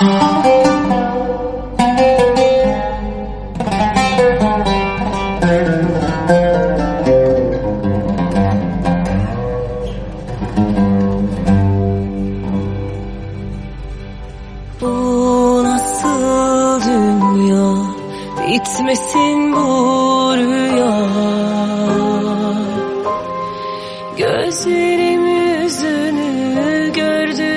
Bu nasıl dünya? Bitmesin bu Gözlerim yüzünü gördü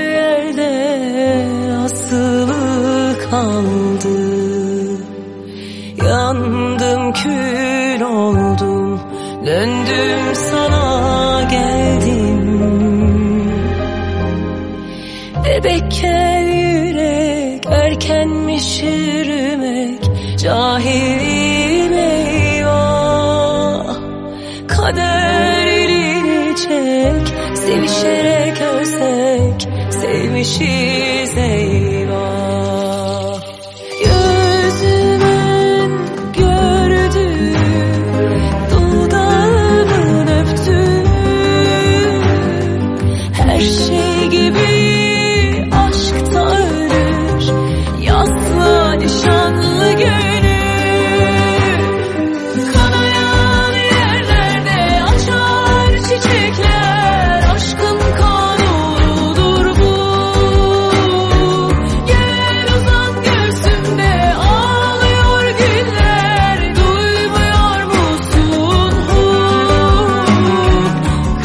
kaldı Yandım kül oldum. Döndüm sana geldim. Bebekken yürek erkenmiş yürümek Cahilim eyvah. Kader elini çek. Sevişerek ölsek Sevmişiz eyvah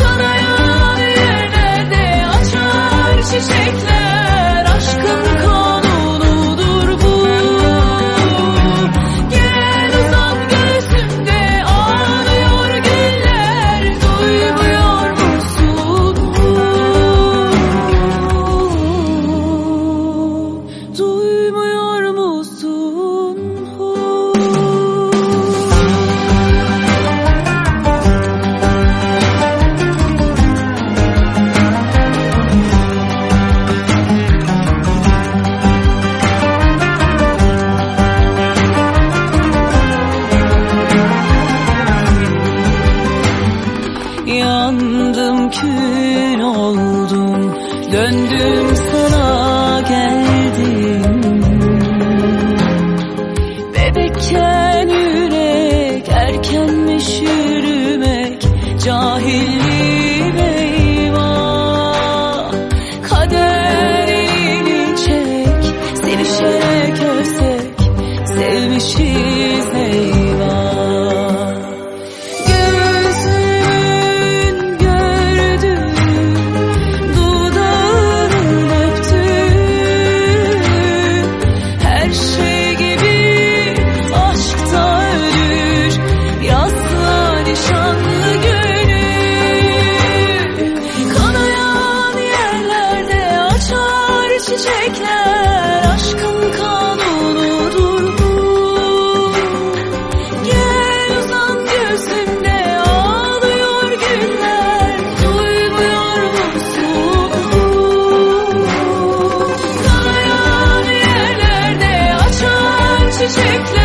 Kanayan yerlerde açar çiçekler Yandım kül oldum. Döndüm sana geldim. Bebekken yürek erkenmiş yürümek Cahilliğim bekle.